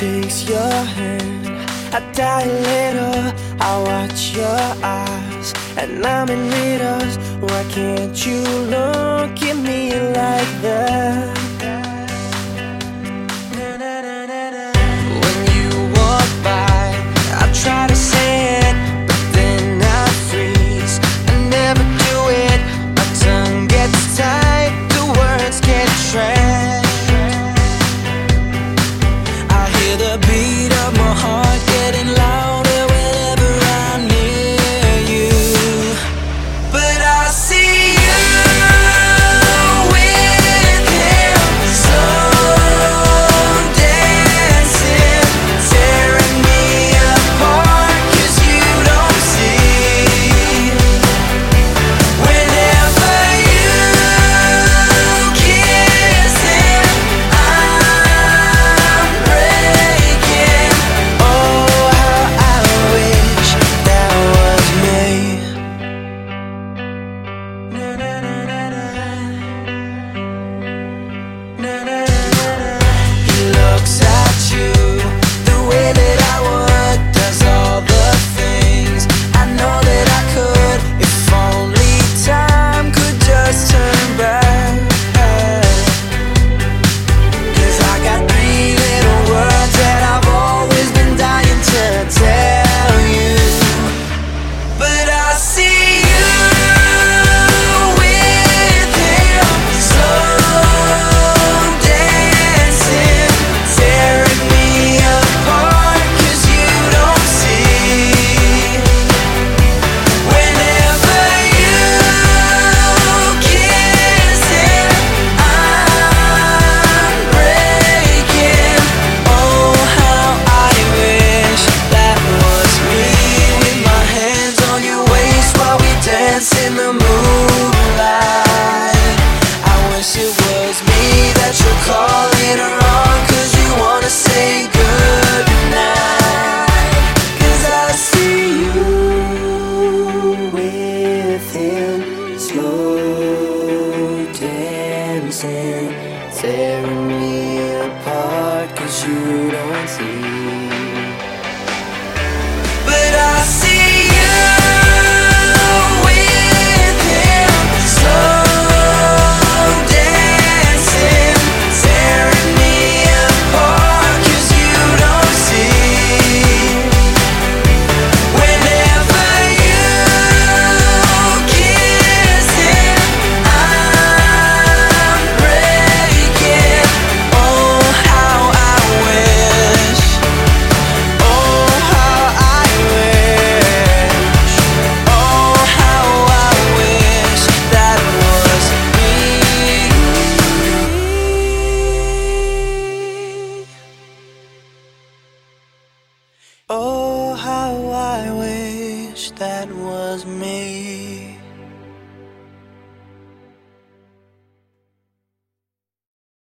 takes your hand I die a little I watch your eyes And I'm in riddles Why can't you look at me like that? tearing me apart cause you don't see. Oh, how I wish that was me.